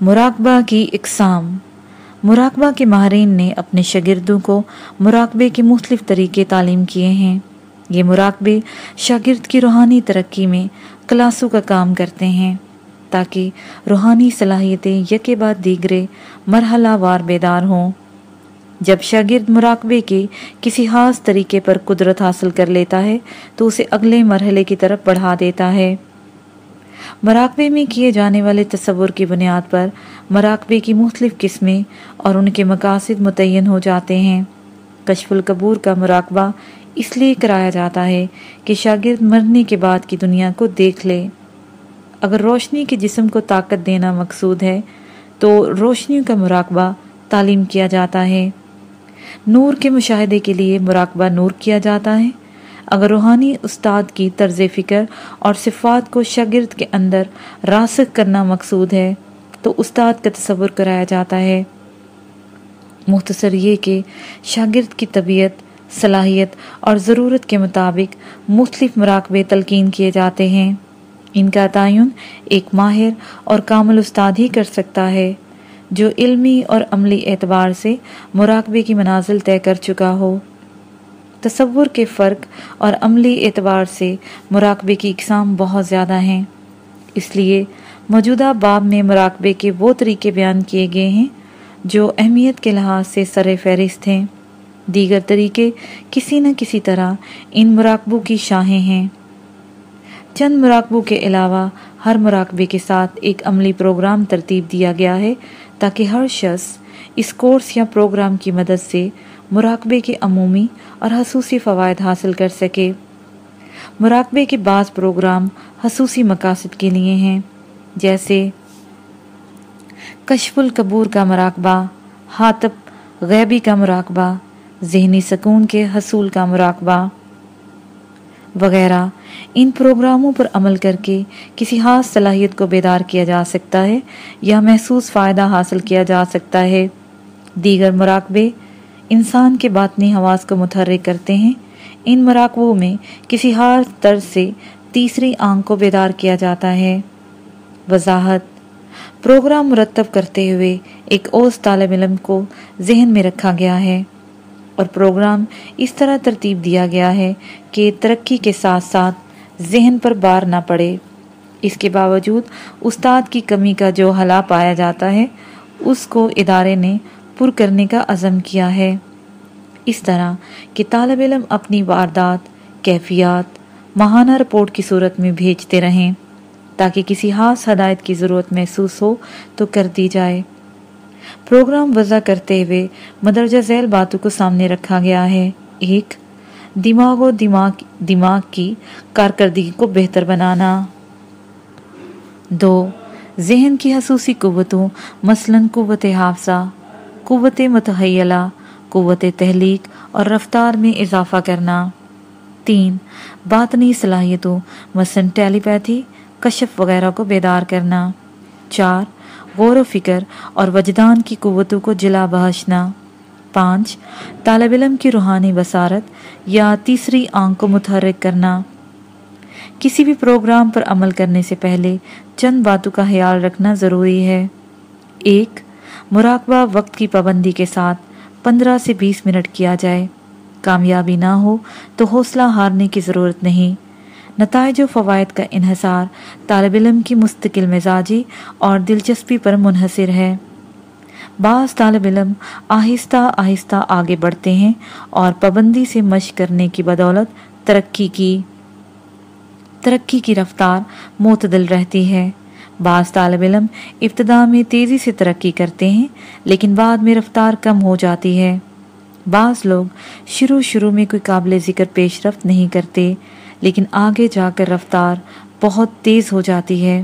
مراقبہ کی اقسام۔ مراقبہ کے ماہرین نے اپنے شاگردوں کو مراقبے کے مختلف طریقے تعلیم کیے ہیں۔ یہ مراقبے شاگرد کی روحانی ترقی میں کلاسوں کا کام کرتے ہیں تاکہ روحانی صلاحیتیں یکے بعد دیگرے مرحلہ وار بیدار ہوں۔ جب شاگرد مراقبے کے کسی خاص طریقے پر قدرت حاصل کر لیتا ہے تو اسے اگلے مرحلے کی طرف بڑھا دیتا ہے۔ مراقبے میں کیے جانے والے تصور کی بنیاد پر مراقبے کی مختلف قسمیں اور ان کے مقاصد متعین ہو جاتے ہیں۔ کشف القبور کا مراقبہ اس لیے کرایا جاتا ہے کہ شاگرد مرنے کے بعد کی دنیا کو دیکھ لے۔ اگر روشنی کے جسم کو طاقت دینا مقصود ہے، تو روشنیوں کا مراقبہ تعلیم کیا جاتا ہے۔ نور کے مشاہدے کے لیے مراقبہ نور کیا جاتا ہے۔ اگر روحانی استاد کی طرز فکر اور صفات کو شاگرد کے اندر راسک کرنا مقصود ہے، تو استاد کا تصور کرایا جاتا ہے۔ مختصر یہ کہ شاگرد کی طبیعت، صلاحیت اور ضرورت کے مطابق مختلف مراقبے تلقین کیے جاتے ہیں۔ ان کا تعین ایک ماہر اور کامل استاد ہی کر سکتا ہے، جو علمی اور عملی اعتبار سے مراقبے کی منازل طے کر چکا ہو۔ تصور کے فرق اور عملی اعتبار سے مراقبے کی اقسام بہت زیادہ ہیں۔ اس لیے موجودہ باب میں مراقبے کے وہ طریقے بیان کیے گئے ہیں جو اہمیت کے لحاظ سے سر فہرست ہیں۔ دیگر طریقے کسی نہ کسی طرح ان مراقبوں کی شاہیں ہیں۔ چند مراقبوں کے علاوہ ہر مراقبے کے ساتھ ایک عملی پروگرام ترتیب دیا گیا ہے تاکہ ہر شخص اس کورس یا پروگرام کی مدد سے مراقبے کے عمومی اور حصوصی فوائد حاصل کر سکے۔ مراقبے کے بعض پروگرام حصوصی مقاصد کے لیے ہیں، جیسے کشف القبور کا مراقبہ حاطب غیبی کا مراقبہ، ذہنی سکون کے حصول کا مراقبہ وغیرہ۔ ان پروگراموں پر عمل کر کے کسی خاص صلاحیت کو بیدار کیا جا سکتا ہے یا محسوس فائدہ حاصل کیا جا سکتا ہے۔ دیگر مراقبے انسان کے باطنی حواس کو متحرک کرتے ہیں۔ ان مراقبوں میں کسی ہار طرز سے تیسری آنکھ کو بیدار کیا جاتا ہے۔ وضاحت پروگرام مرتب کرتے ہوئے ایک اوز طالب علم کو ذہن میں رکھا گیا ہے اور پروگرام اس طرح ترتیب دیا گیا ہے کہ ترقی کے ساتھ ساتھ ذہن پر بار نہ پڑے۔ اس کے باوجود استاد کی کمی کا جو حلا پایا جاتا ہے، اس کو ادارے نے پر کرنے کا عزم کیا ہے۔ اس طرح کہ طالب علم اپنی واردات، کیفیات، ماہانہ رپورٹ کی صورت میں بھیجتے رہیں، تاکہ کسی خاص ہدایت کی ضرورت محسوس ہو تو کر دی جائے۔ پروگرام وضع کرتے ہوئے مدرجہ ذیل باتوں کو سامنے رکھا گیا ہے۔ ایک، دماغ و دماغ دماغ کی کارکردگی کو بہتر بنانا۔ دو، ذہن کی حسوسی قوتوں، مثلا قوت حافظہ۔ قوت متحیلہ، قوت تحلیق اور رفتار میں اضافہ کرنا۔ تین، باطنی صلاحیتوں، مثلا ٹیلی پیتھی کشف وغیرہ کو بیدار کرنا۔ چار، غور و فکر اور وجدان کی قوتوں کو جلا بہشنا۔ پانچ، طالب علم کی روحانی بصارت یا تیسری آنکھ کو متحرک کرنا۔ کسی بھی پروگرام پر عمل کرنے سے پہلے چند باتوں کا خیال رکھنا ضروری ہے۔ ایک مراقبہ وقت کی پابندی کے ساتھ پندرہ سے بیس منٹ کیا جائے۔ کامیابی نہ ہو تو حوصلہ ہارنے کی ضرورت نہیں۔ نتائج و فوائد کا انحصار طالب علم کی مستقل مزاجی اور دلچسپی پر منحصر ہے۔ بعض طالب علم آہستہ آہستہ آگے بڑھتے ہیں اور پابندی سے مشق کرنے کی بدولت ترقی کی ترقی کی رفتار معتدل رہتی ہے۔ بعض طالب علم ابتدا میں تیزی سے ترقی کرتے ہیں، لیکن بعد میں رفتار کم ہو جاتی ہے۔ بعض لوگ شروع شروع میں کوئی قابل ذکر پیش رفت نہیں کرتے، لیکن آگے جا کر رفتار بہت تیز ہو جاتی ہے۔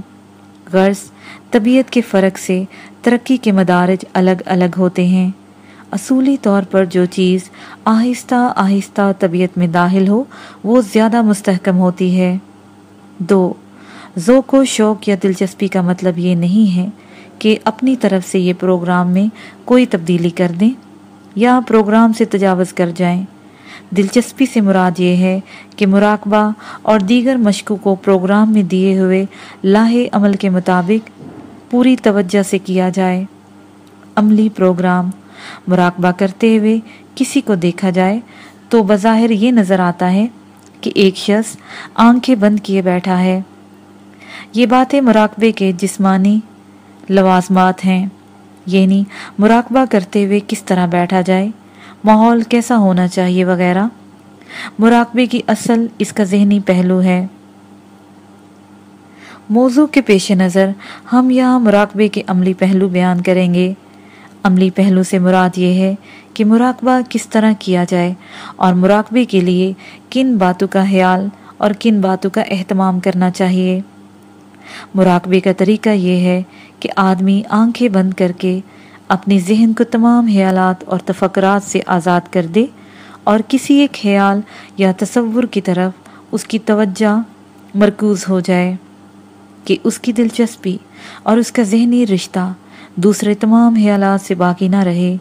غرض، طبیعت کے فرق سے ترقی کے مدارج الگ الگ ہوتے ہیں۔ اصولی طور پر جو چیز آہستہ آہستہ طبیعت میں داخل ہو، وہ زیادہ مستحکم ہوتی ہے۔ دو ذوق و شوق یا دلچسپی کا مطلب یہ نہیں ہے کہ اپنی طرف سے یہ پروگرام میں کوئی تبدیلی کر دیں یا پروگرام سے تجاوز کر جائیں۔ دلچسپی سے مراد یہ ہے کہ مراقبہ اور دیگر مشقوں کو پروگرام میں دیے ہوئے لاہ عمل کے مطابق پوری توجہ سے کیا جائے۔ عملی پروگرام مراقبہ کرتے ہوئے کسی کو دیکھا جائے تو بظاہر یہ نظر آتا ہے کہ ایک شخص آنکھیں بند کیے بیٹھا ہے۔ یہ باتیں مراقبے کے جسمانی لوازمات ہیں۔ یعنی مراقبہ کرتے ہوئے کس طرح بیٹھا جائے، ماحول کیسا ہونا چاہیے وغیرہ۔ مراقبے کی اصل اس کا ذہنی پہلو ہے۔ موضوع کے پیش نظر ہم یہاں مراقبے کے عملی پہلو بیان کریں گے۔ عملی پہلو سے مراد یہ ہے کہ مراقبہ کس طرح کیا جائے اور مراقبے کے لیے کن باتوں کا خیال اور کن باتوں کا اہتمام کرنا چاہیے۔ مراقبے کا طریقہ یہ ہے کہ آدمی آنکھیں بند کر کے اپنی ذہن کو تمام خیالات اور تفکرات سے آزاد کر دے اور کسی ایک خیال یا تصور کی طرف اس کی توجہ مرکوز ہو جائے کہ اس کی دلچسپی اور اس کا ذہنی رشتہ دوسرے تمام خیالات سے باقی نہ رہے۔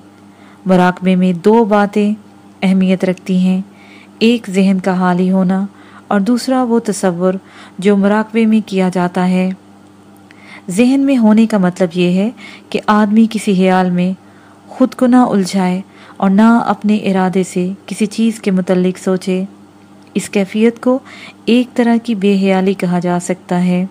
مراقبے میں دو باتیں اہمیت رکھتی ہیں، ایک ذہن کا حالی ہونا اور دوسرا وہ تصور جو مراقبے میں کیا جاتا ہے۔ ذہن میں ہونے کا مطلب یہ ہے کہ آدمی کسی خیال میں خود کو نہ الجھائے اور نہ اپنے ارادے سے کسی چیز کے متعلق سوچے۔ اس کیفیت کو ایک طرح کی بے حیالی کہا جا سکتا ہے۔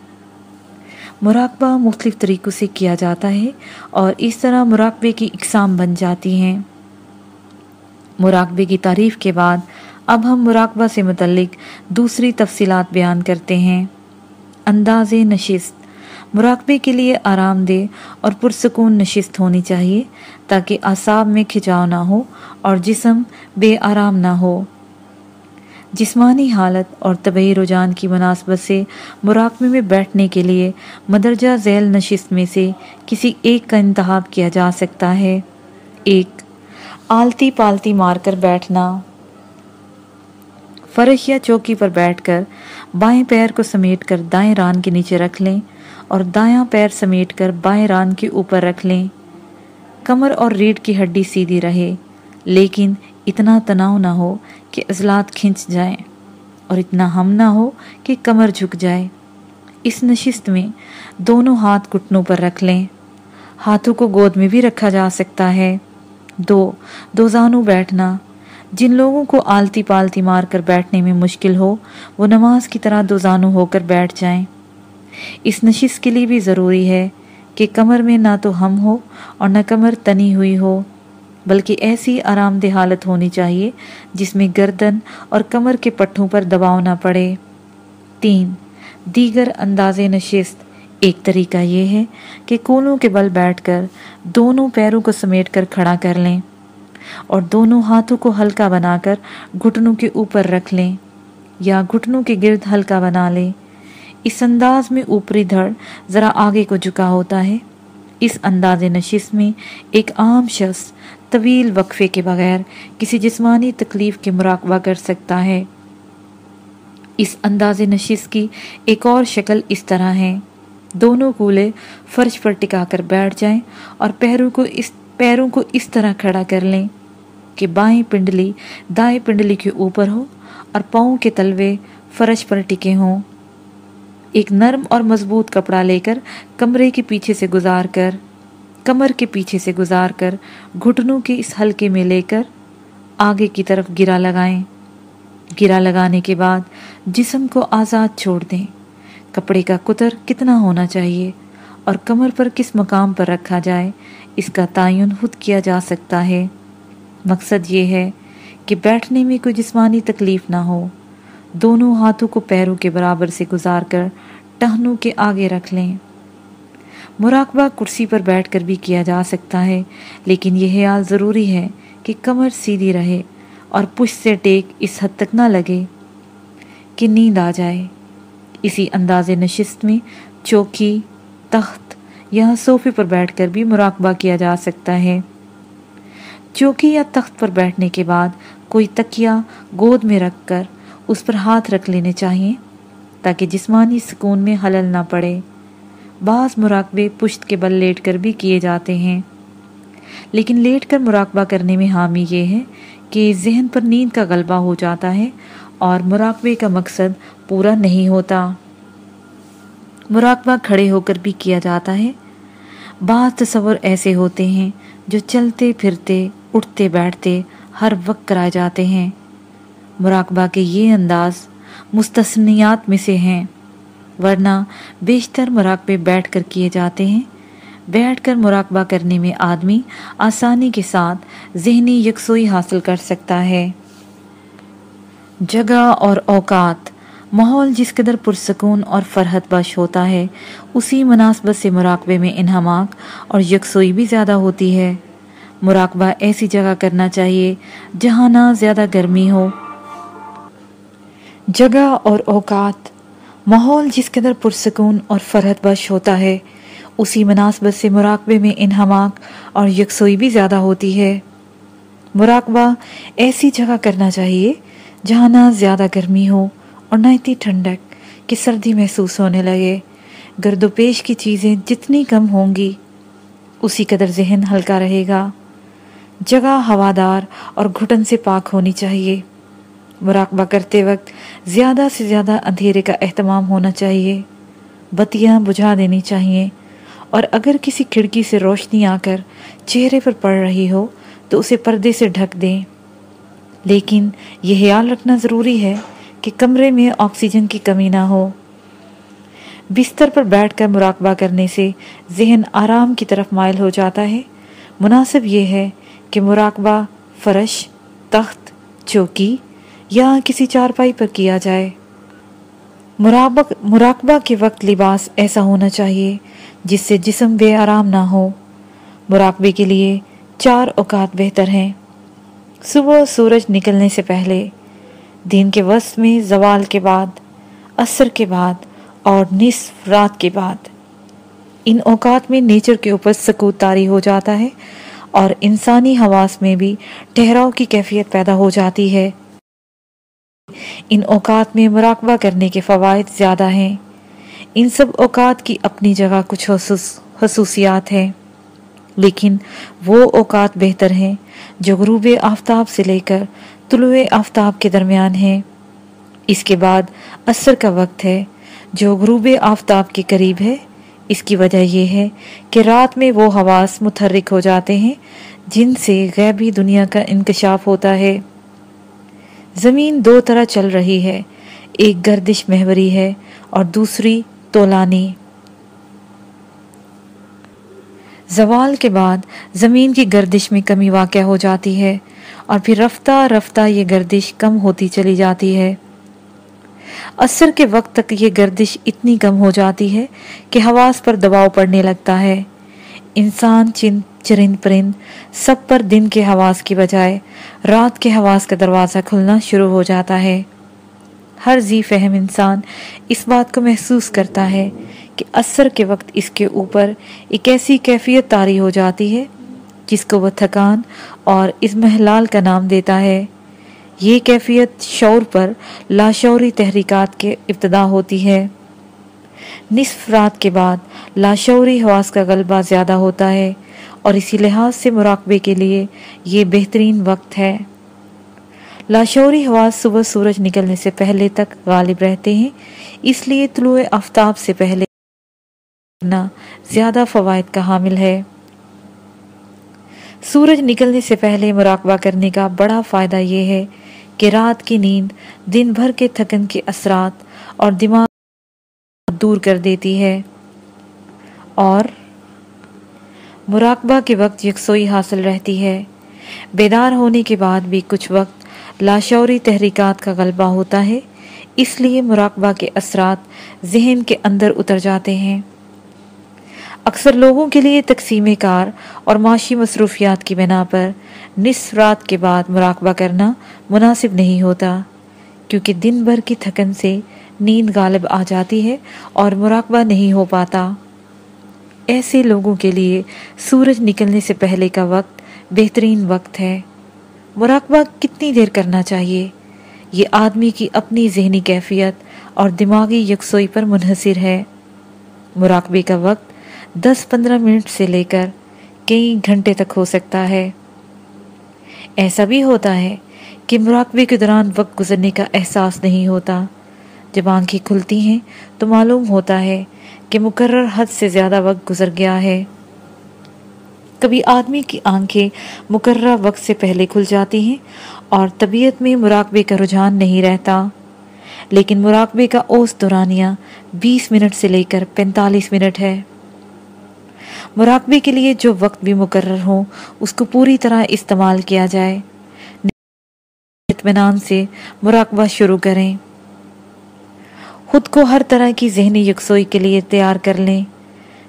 مراقبہ مختلف طریقوں سے کیا جاتا ہے اور اس طرح مراقبے کی اقسام بن جاتی ہیں۔ مراقبے کی تعریف کے بعد اب ہم مراقبہ سے متعلق دوسری تفصیلات بیان کرتے ہیں۔ انداز نشست۔ مراقبے کے لیے آرام دہ اور پرسکون نشست ہونی چاہیے تاکہ اعصاب میں کھچاؤ نہ ہو اور جسم بے آرام نہ ہو۔ جسمانی حالت اور طبعی رجحان کی مناسبت سے مراقبے میں بیٹھنے کے لیے مدرجہ ذیل نشست میں سے کسی ایک کا انتخاب کیا جا سکتا ہے۔ ایک، آلتی پالتی مار کر بیٹھنا۔ فرش یا چوکی پر بیٹھ کر بائیں پیر کو سمیٹ کر دائیں ران کے نیچے رکھ لیں اور دایاں پیر سمیٹ کر بائیں ران کے اوپر رکھ لیں۔ کمر اور ریڑھ کی ہڈی سیدھی رہے، لیکن اتنا تناؤ نہ ہو کہ عضلات کھنچ جائیں اور اتنا ہم نہ ہو کہ کمر جھک جائے۔ اس نشست میں دونوں ہاتھ گھٹنوں پر رکھ لیں۔ ہاتھوں کو گود میں بھی رکھا جا سکتا ہے۔ دو دو زانو بیٹھنا۔ جن لوگوں کو آلتی پالتی مار کر بیٹھنے میں مشکل ہو، وہ نماز کی طرح دو زانو ہو کر بیٹھ جائیں۔ اس نشست کے لیے بھی ضروری ہے کہ کمر میں نہ تو ہم ہو اور نہ کمر تنی ہوئی ہو، بلکہ ایسی آرام دہ حالت ہونی چاہیے جس میں گردن اور کمر کے پٹھوں پر دباؤ نہ پڑے۔ تین، دیگر انداز نشست۔ ایک طریقہ یہ ہے کہ کونوں کے بل بیٹھ کر دونوں پیروں کو سمیٹ کر کھڑا کر لیں۔ اور دونوں ہاتھوں کو ہلکا بنا کر گھٹنوں کے اوپر رکھ لیں یا گھٹنوں کے گرد ہلکا بنا لیں۔ اس انداز میں اوپری دھڑ ذرا آگے کو جھکا ہوتا ہے۔ اس انداز نشست میں ایک عام شخص طویل وقفے کے بغیر کسی جسمانی تکلیف کے مراقبہ کر سکتا ہے۔ اس انداز نشست کی ایک اور شکل اس طرح ہے۔ دونوں کولے فرش پر ٹکا کر بیٹھ جائیں اور پیروں کو اس پیروں کو اس طرح کھڑا کر لیں کہ بائیں پنڈلی، دائیں پنڈلی کے اوپر ہو اور پاؤں کے تلوے فرش پر ٹکے ہوں۔ ایک نرم اور مضبوط کپڑا لے کر کمرے کے پیچھے سے گزار کر، کمر کے پیچھے سے گزار کر، گھٹنوں کے اس حلقے میں لے کر آگے کی طرف گرا لگائیں۔ گرا لگانے کے بعد جسم کو آزاد چھوڑ دیں۔ کپڑے کا کتر کتنا ہونا چاہیے؟ اور کمر پر کس مقام پر رکھا جائے، اس کا تعین خود کیا جا سکتا ہے۔ مقصد یہ ہے کہ بیٹھنے میں کوئی جسمانی تکلیف نہ ہو۔ دونوں ہاتھوں کو پیروں کے برابر سے گزار کر ٹہنوں کے آگے رکھ لیں۔ مراقبہ کرسی پر بیٹھ کر بھی کیا جا سکتا ہے، لیکن یہ خیال ضروری ہے کہ کمر سیدھی رہے اور پش سے ٹیک اس حد تک نہ لگے کہ نیند آ جائے۔ اسی انداز نشست میں چوکی تخت یا صوفے پر بیٹھ کر بھی مراقبہ کیا جا سکتا ہے۔ چوکی یا تخت پر بیٹھنے کے بعد کوئی تکیا گود میں رکھ کر اس پر ہاتھ رکھ لینے چاہیے تاکہ جسمانی سکون میں حلل نہ پڑے۔ بعض مراقبے پشت کے بل لیٹ کر بھی کیے جاتے ہیں۔ لیکن لیٹ کر مراقبہ کرنے میں حامی یہ ہے کہ ذہن پر نیند کا غلبہ ہو جاتا ہے اور مراقبے کا مقصد پورا نہیں ہوتا۔ مراقبہ کھڑے ہو کر بھی کیا جاتا ہے۔ بعض تصور ایسے ہوتے ہیں جو چلتے پھرتے، اٹھتے بیٹھتے ہر وقت کرائے جاتے ہیں۔ مراقبہ کے یہ انداز مستثنیات میں سے ہیں، ورنہ بیشتر مراقبے بیٹھ کر کیے جاتے ہیں۔ بیٹھ کر مراقبہ کرنے میں آدمی آسانی کے ساتھ ذہنی یکسوئی حاصل کر سکتا ہے۔ جگہ اور اوقات ماحول جس قدر پرسکون اور فرحت بخش ہوتا ہے، اسی مناسبت سے مراقبے میں انہماک اور یکسوئی بھی زیادہ ہوتی ہے۔ مراقبہ ایسی جگہ کرنا چاہیے جہاں نہ زیادہ گرمی ہو۔ جگہ اور اوقات۔ ماحول جس قدر پرسکون اور فرحت بخش ہوتا ہے، اسی مناسبت سے مراقبے میں انہماک اور یکسوئی بھی زیادہ ہوتی ہے۔ مراقبہ ایسی جگہ کرنا چاہیے جہاں نہ زیادہ گرمی ہو۔ اور نہ اتنی ٹھنڈک کہ سردی محسوس ہونے لگے۔ گرد و پیش کی چیزیں جتنی کم ہوں گی، اسی قدر ذہن ہلکا رہے گا۔ جگہ ہوادار اور گھٹن سے پاک ہونی چاہیے۔ مراقبہ کرتے وقت زیادہ سے زیادہ اندھیرے کا اہتمام ہونا چاہیے۔ بتیاں بجھا دینی چاہیے۔ اور اگر کسی کھڑکی سے روشنی آ کر چہرے پر پڑ رہی ہو تو اسے پردے سے ڈھک دیں۔ لیکن یہ خیال رکھنا ضروری ہے۔ کہ کمرے میں آکسیجن کی کمی نہ ہو۔ بستر پر بیٹھ کر مراقبہ کرنے سے ذہن آرام کی طرف مائل ہو جاتا ہے۔ مناسب یہ ہے کہ مراقبہ فرش، تخت، چوکی یا کسی چارپائی پر کیا جائے۔ مراقبہ کے وقت لباس ایسا ہونا چاہیے جس سے جسم بے آرام نہ ہو۔ مراقبے کے لیے چار اوقات بہتر ہیں۔ صبح سورج نکلنے سے پہلے دن کے وسط میں، زوال کے بعد، عصر کے بعد اور نصف رات کے بعد۔ ان اوقات میں نیچر کے اوپر سکوت تاری ہو جاتا ہے اور انسانی حواس میں بھی ٹھہراؤ کی کیفیت پیدا ہو جاتی ہے۔ ان اوقات میں مراقبہ کرنے کے فوائد زیادہ ہیں۔ ان سب اوقات کی اپنی جگہ کچھ خصوصیات ہیں۔ لیکن وہ اوقات بہتر ہیں جو غروب آفتاب سے لے کر طلوع آفتاب کے درمیان ہیں اس کے بعد عصر کا وقت ہے جو غروب آفتاب کے قریب ہے۔ اس کی وجہ یہ ہے کہ رات میں وہ حواس متحرک ہو جاتے ہیں جن سے غیبی دنیا کا انکشاف ہوتا ہے۔ زمین دو طرح چل رہی ہے، ایک گردش محوری ہے اور دوسری تولانی زوال کے بعد زمین کی گردش میں کمی واقع ہو جاتی ہے۔ اور پھر رفتہ رفتہ یہ گردش کم ہوتی چلی جاتی ہے۔ عصر کے وقت تک یہ گردش اتنی کم ہو جاتی ہے کہ حواس پر دباؤ پڑنے لگتا ہے۔ انسان چن چرند پرند سب پر دن کے حواس کی بجائے رات کے حواس کا دروازہ کھلنا شروع ہو جاتا ہے۔ ہر زی فہم انسان اس بات کو محسوس کرتا ہے کہ اثر کے وقت اس کے اوپر ایک ایسی کیفیت تاری ہو جاتی ہے جس کو وہ تھکان اور اس محلال کا نام دیتا ہے۔ یہ کیفیت شعور پر لاشعوری تحریکات کے ابتدا ہوتی ہے۔ نصف رات کے بعد لاشعوری حواس کا غلبہ زیادہ ہوتا ہے اور اسی لحاظ سے مراقبے کے لیے یہ بہترین وقت ہے۔ لاشعوری حواس صبح سورج نکلنے سے پہلے تک غالب رہتے ہیں، اس لیے طلوع آفتاب سے پہلے زیادہ فوائد کا حامل ہے۔ سورج نکلنے سے پہلے مراقبہ کرنے کا بڑا فائدہ یہ ہے کہ رات کی نیند دن بھر کے تھکن کے اثرات اور دماغ دور کر دیتی ہے۔ اور مراقبہ کے وقت یکسوئی حاصل رہتی ہے۔ بیدار ہونے کے بعد بھی کچھ وقت لاشعوری تحریکات کا غلبہ ہوتا ہے، اس لیے مراقبہ کے اثرات ذہن کے اندر اتر جاتے ہیں۔ اکثر لوگوں کے لیے تقسیم کار اور معاشی مصروفیات کی بنا پر نصف رات کے بعد مراقبہ کرنا مناسب نہیں ہوتا، کیونکہ دن بھر کی تھکن سے نیند غالب آ جاتی ہے اور مراقبہ نہیں ہو پاتا۔ ایسے لوگوں کے لیے سورج نکلنے سے پہلے کا وقت بہترین وقت ہے۔ مراقبہ کتنی دیر کرنا چاہیے؟ یہ آدمی کی اپنی ذہنی کیفیت اور دماغی یکسوئی پر منحصر ہے۔ مراقبے کا وقت دس پندرہ منٹ سے لے کر کئی گھنٹے تک ہو سکتا ہے۔ ایسا بھی ہوتا ہے کہ مراقبے کے دوران وقت گزرنے کا احساس نہیں ہوتا۔ جب آنکھیں کھلتی ہیں تو معلوم ہوتا ہے کہ مقرر حد سے زیادہ وقت گزر گیا ہے۔ کبھی آدمی کی آنکھیں مقررہ وقت سے پہلے کھل جاتی ہیں اور طبیعت میں مراقبے کا رجحان نہیں رہتا۔ لیکن مراقبے کا اوس دورانیہ بیس منٹ سے لے کر پینتالیس منٹ ہے۔ مراقبے کے لیے جو وقت بھی مقرر ہو اس کو پوری طرح استعمال کیا جائے۔ اطمینان سے مراقبہ شروع کریں۔ خود کو ہر طرح کی ذہنی یکسوئی کے لیے تیار کر لیں۔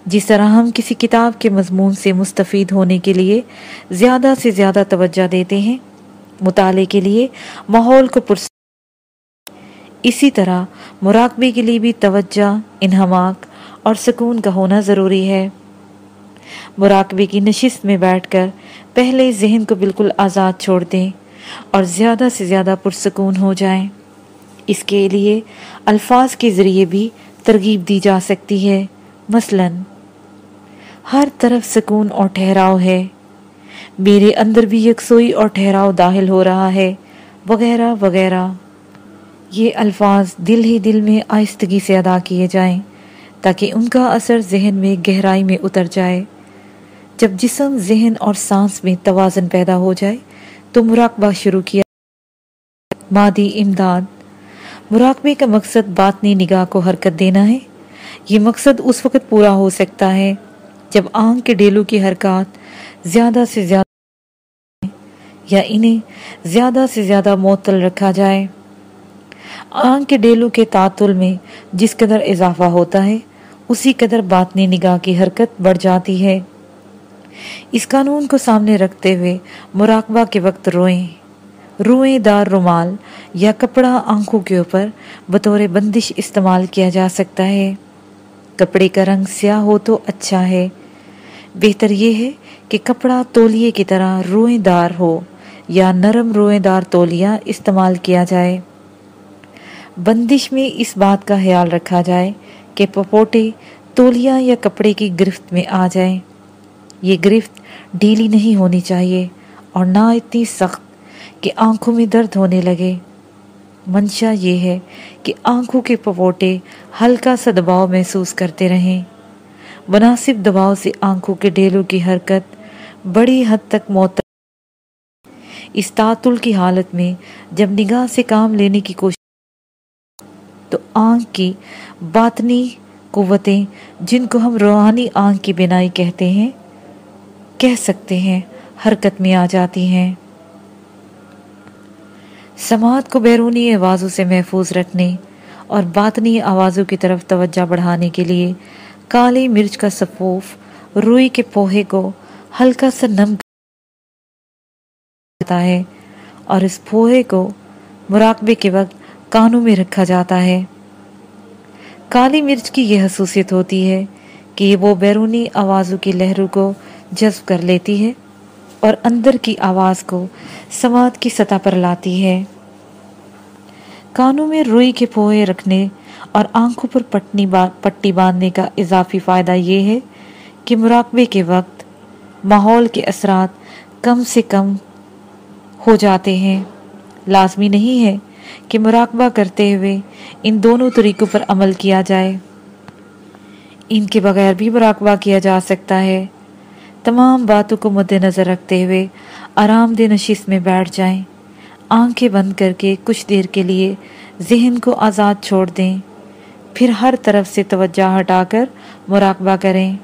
جس طرح ہم کسی کتاب کے مضمون سے مستفید ہونے کے لیے زیادہ سے زیادہ توجہ دیتے ہیں، مطالعے کے لیے ماحول کو پرس اسی طرح مراقبے کے لیے بھی توجہ، انہماک اور سکون کا ہونا ضروری ہے۔ مراقبے کی نشست میں بیٹھ کر پہلے ذہن کو بالکل آزاد چھوڑ دیں اور زیادہ سے زیادہ پرسکون ہو جائیں۔ اس کے لیے الفاظ کے ذریعے بھی ترغیب دی جا سکتی ہے۔ مثلا، ہر طرف سکون اور ٹھہراؤ ہے۔ میرے اندر بھی یکسوئی اور ٹھہراؤ داخل ہو رہا ہے۔ وغیرہ وغیرہ۔ یہ الفاظ دل ہی دل میں آہستگی سے ادا کیے جائیں تاکہ ان کا اثر ذہن میں گہرائی میں اتر جائے۔ جب جسم، ذہن اور سانس میں توازن پیدا ہو جائے، تو مراقبہ شروع کیا۔ مادی امداد۔ مراقبے کا مقصد باطنی نگاہ کو حرکت دینا ہے۔ یہ مقصد اس وقت پورا ہو سکتا ہے جب آنکھ کے ڈیلو کی حرکات زیادہ سے زیادہ یا انہیں زیادہ سے زیادہ معطل رکھا جائے۔ آنکھ کے ڈیلو کے تعطل میں جس قدر اضافہ ہوتا ہے، اسی قدر باطنی نگاہ کی حرکت بڑھ جاتی ہے۔ اس قانون کو سامنے رکھتے ہوئے مراقبہ کے وقت روئیں۔ روئیں دار رومال یا کپڑا آنکھوں کے اوپر بطور بندش استعمال کیا جا سکتا ہے۔ کپڑے کا رنگ سیاہ ہو تو اچھا ہے۔ بہتر یہ ہے کہ کپڑا تولیے کی طرح روئیں دار ہو یا نرم روئیں دار تولیہ استعمال کیا جائے۔ بندش میں اس بات کا خیال رکھا جائے کہ پپوٹے تولیہ یا کپڑے کی گرفت میں آ جائیں۔ یہ گرفت ڈھیلی نہیں ہونی چاہیے اور نہ اتنی سخت کہ آنکھوں میں درد ہونے لگے۔ منشا یہ ہے کہ آنکھوں کے پپوٹے ہلکا سا دباؤ محسوس کرتے رہیں۔ مناسب دباؤ سے آنکھوں کے ڈیلوں کی حرکت بڑی حد تک موت اس تعطل کی حالت میں جب نگاہ سے کام لینے کی کوشش تو آنکھ کی باطنی قوتیں جن کو ہم روحانی آنکھ کی بینائی کہتے ہیں کہہ سکتے ہیں، حرکت میں آ جاتی ہیں۔ سماعت کو بیرونی آوازوں سے محفوظ رکھنے اور باطنی آوازوں کی طرف توجہ بڑھانے کے لیے کالی مرچ کا سفوف روئی کے پوہے کو ہلکا سا نم کرتا ہے اور اس پوہے کو مراقبے کے وقت کانوں میں رکھا جاتا ہے۔ کالی مرچ کی یہ حصوصیت ہوتی ہے کہ وہ بیرونی آوازوں کی لہروں کو جذب کر لیتی ہے اور اندر کی آواز کو سماعت کی سطح پر لاتی ہے۔ کانوں میں روئی کے پوہے رکھنے اور آنکھوں پر پٹنی پٹی باندھنے کا اضافی فائدہ یہ ہے کہ مراقبے کے وقت ماحول کے اثرات کم سے کم ہو جاتے ہیں۔ لازمی نہیں ہے کہ مراقبہ کرتے ہوئے ان دونوں طریقوں پر عمل کیا جائے۔ ان کے بغیر بھی مراقبہ کیا جا سکتا ہے۔ تمام باتوں کو مد نظر رکھتے ہوئے آرام دہ نشست میں بیٹھ جائیں۔ آنکھیں بند کر کے کچھ دیر کے لیے ذہن کو آزاد چھوڑ دیں۔ پھر ہر طرف سے توجہ ہٹا کر مراقبہ کریں۔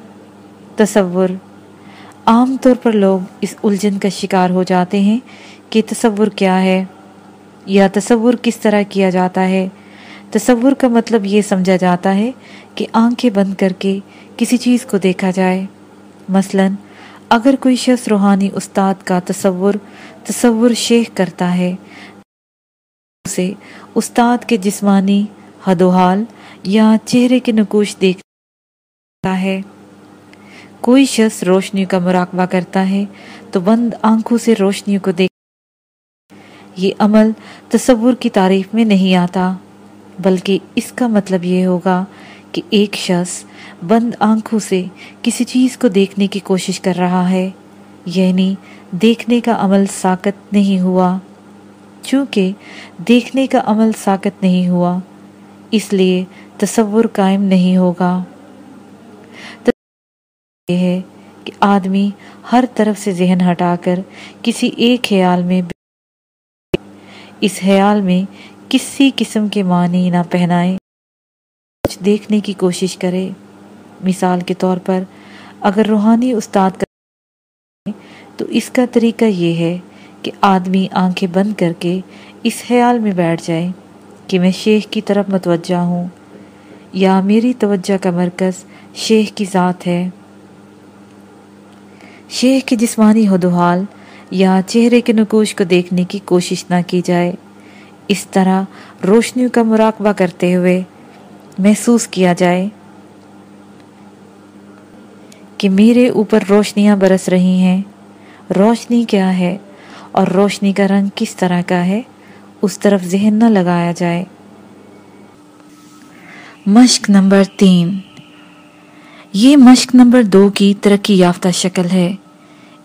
تصور۔ عام طور پر لوگ اس الجھن کا شکار ہو جاتے ہیں کہ تصور کیا ہے یا تصور کس طرح کیا جاتا ہے۔ تصور کا مطلب یہ سمجھا جاتا ہے کہ آنکھیں بند کر کے کسی چیز کو دیکھا جائے۔ مثلا اگر کوئی شخص روحانی استاد کا تصور تصور شیخ کرتا ہے، اسے استاد کے جسمانی حد و حال یا چہرے کے نکوش دیکھتا ہے۔ کوئی شخص روشنی کا مراقبہ کرتا ہے تو بند آنکھوں سے روشنی کو دیکھ یہ عمل تصور کی تعریف میں نہیں آتا، بلکہ اس کا مطلب یہ ہوگا کہ ایک شخص بند آنکھوں سے کسی چیز کو دیکھنے کی کوشش کر رہا ہے۔ یعنی دیکھنے کا عمل ساکت نہیں ہوا۔ چونکہ دیکھنے کا عمل ساکت نہیں ہوا، اس لیے تصور قائم نہیں ہوگا۔ یہ ہے کہ آدمی ہر طرف سے ذہن ہٹا کر کسی ایک خیال میں اس خیال میں کسی قسم کے معنی نہ پہنائے۔ کچھ دیکھنے کی کوشش کرے۔ مثال کے طور پر اگر روحانی استاد کا تو اس کا طریقہ یہ ہے کہ آدمی آنکھیں بند کر کے اس خیال میں بیٹھ جائے کہ میں شیخ کی طرف متوجہ ہوں یا میری توجہ کا مرکز شیخ کی ذات ہے۔ شیخ کی جسمانی حدوحال یا چہرے کے نکوش کو دیکھنے کی کوشش نہ کی جائے۔ اس طرح روشنیوں کا مراقبہ کرتے ہوئے محسوس کیا جائے۔ کہ میرے اوپر روشنیاں برس رہی ہیں۔ روشنی کیا ہے اور روشنی کا رنگ کس طرح کا ہے؟ اس طرف ذہن نہ لگایا جائے۔ مشق نمبر تین۔ یہ مشق نمبر دو کی ترقی یافتہ شکل ہے۔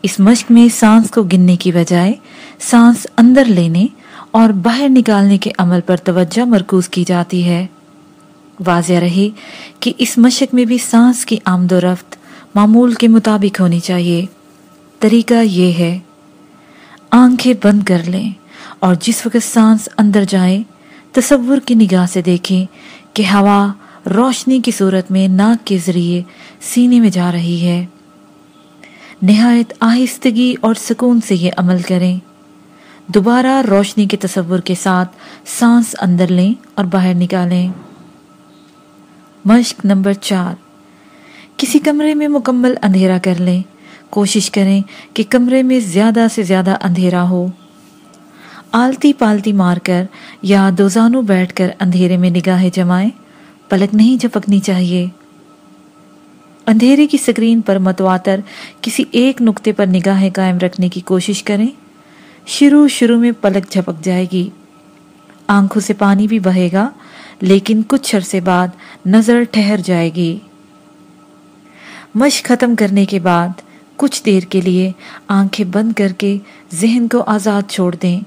اس مشق میں سانس کو گننے کی بجائے سانس اندر لینے اور باہر نکالنے کے عمل پر توجہ مرکوز کی جاتی ہے۔ واضح رہے کہ اس مشق میں بھی سانس کی آمد و رفت معمول کے مطابق ہونی چاہیے۔ طریقہ یہ ہے، آنکھیں بند کر لیں اور جس وقت سانس اندر جائے، تصور کی نگاہ سے دیکھیں کہ ہوا روشنی کی صورت میں ناک کے ذریعے سینے میں جا رہی ہے۔ نہایت آہستگی اور سکون سے یہ عمل کریں۔ دوبارہ روشنی کے تصور کے ساتھ سانس اندر لیں اور باہر نکالیں۔ مشق نمبر چار۔ کسی کمرے میں مکمل اندھیرا کر لیں۔ کوشش کریں کہ کمرے میں زیادہ سے زیادہ اندھیرا ہو۔ آلتی پالتی مار کر یا دوزانو بیٹھ کر اندھیرے میں نگاہیں جمائیں۔ پلک نہیں جھپکنی چاہیے۔ اندھیرے کی سکرین پر متواتر کسی ایک نقطے پر نگاہیں قائم رکھنے کی کوشش کریں۔ شروع شروع میں پلک جھپک جائے گی۔ آنکھوں سے پانی بھی بہے گا، لیکن کچھ عرصے بعد نظر ٹھہر جائے گی۔ مشق ختم کرنے کے بعد کچھ دیر کے لیے آنکھیں بند کر کے ذہن کو آزاد چھوڑ دیں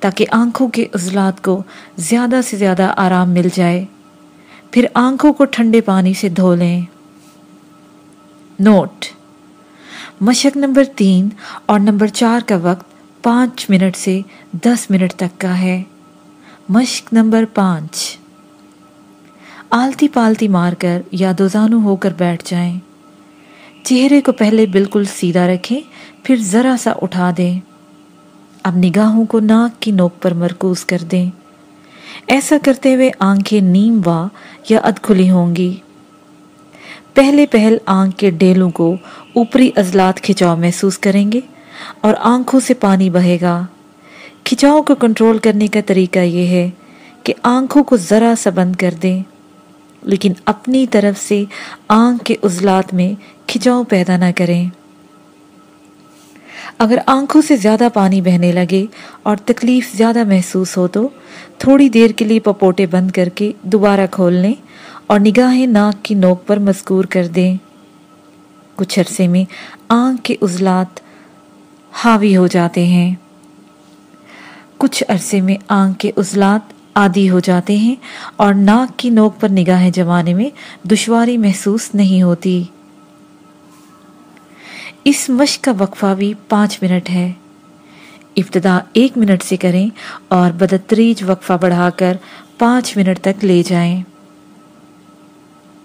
تاکہ آنکھوں کے عضلات کو زیادہ سے زیادہ آرام مل جائے۔ پھر آنکھوں کو ٹھنڈے پانی سے دھو لیں۔ نوٹ مشق نمبر تین اور نمبر چار کا وقت پانچ منٹ سے دس منٹ تک کا ہے۔ مشق نمبر پانچ آلتی پالتی مار کر یا دوزانو ہو کر بیٹھ جائیں۔ چہرے کو پہلے بالکل سیدھا رکھیں، پھر ذرا سا اٹھا دیں۔ اب نگاہوں کو ناک کی نوک پر مرکوز کر دیں۔ ایسا کرتے ہوئے آنکھیں نیم وا یا اد کھلی ہوں گی۔ پہلے پہل آنکھ کے ڈیلوں کو اوپری ازلات کھچاؤ محسوس کریں گے اور آنکھوں سے پانی بہے گا۔ کھچاؤ کو کنٹرول کرنے کا طریقہ یہ ہے کہ آنکھوں کو ذرا سا بند کر دیں، لیکن اپنی طرف سے آنکھ کے عضلات میں کھچاؤ پیدا نہ کریں۔ اگر آنکھوں سے زیادہ پانی بہنے لگے اور تکلیف زیادہ محسوس ہو تو تھوڑی دیر کے لیے پپوٹے بند کر کے دوبارہ کھول لیں اور نگاہیں ناک کی نوک پر مذکور کر دیں۔ کچھ عرصے میں آنکھ کے عضلات حاوی ہو جاتے ہیں۔ کچھ عرصے میں آنکھ کے عضلات عادی ہو جاتے ہیں اور ناک کی نوک پر نگاہیں جمانے میں دشواری محسوس نہیں ہوتی۔ اس مشق کا وقفہ بھی پانچ منٹ ہے۔ ابتدا ایک منٹ سے کریں اور بدتریج وقفہ بڑھا کر پانچ منٹ تک لے جائیں۔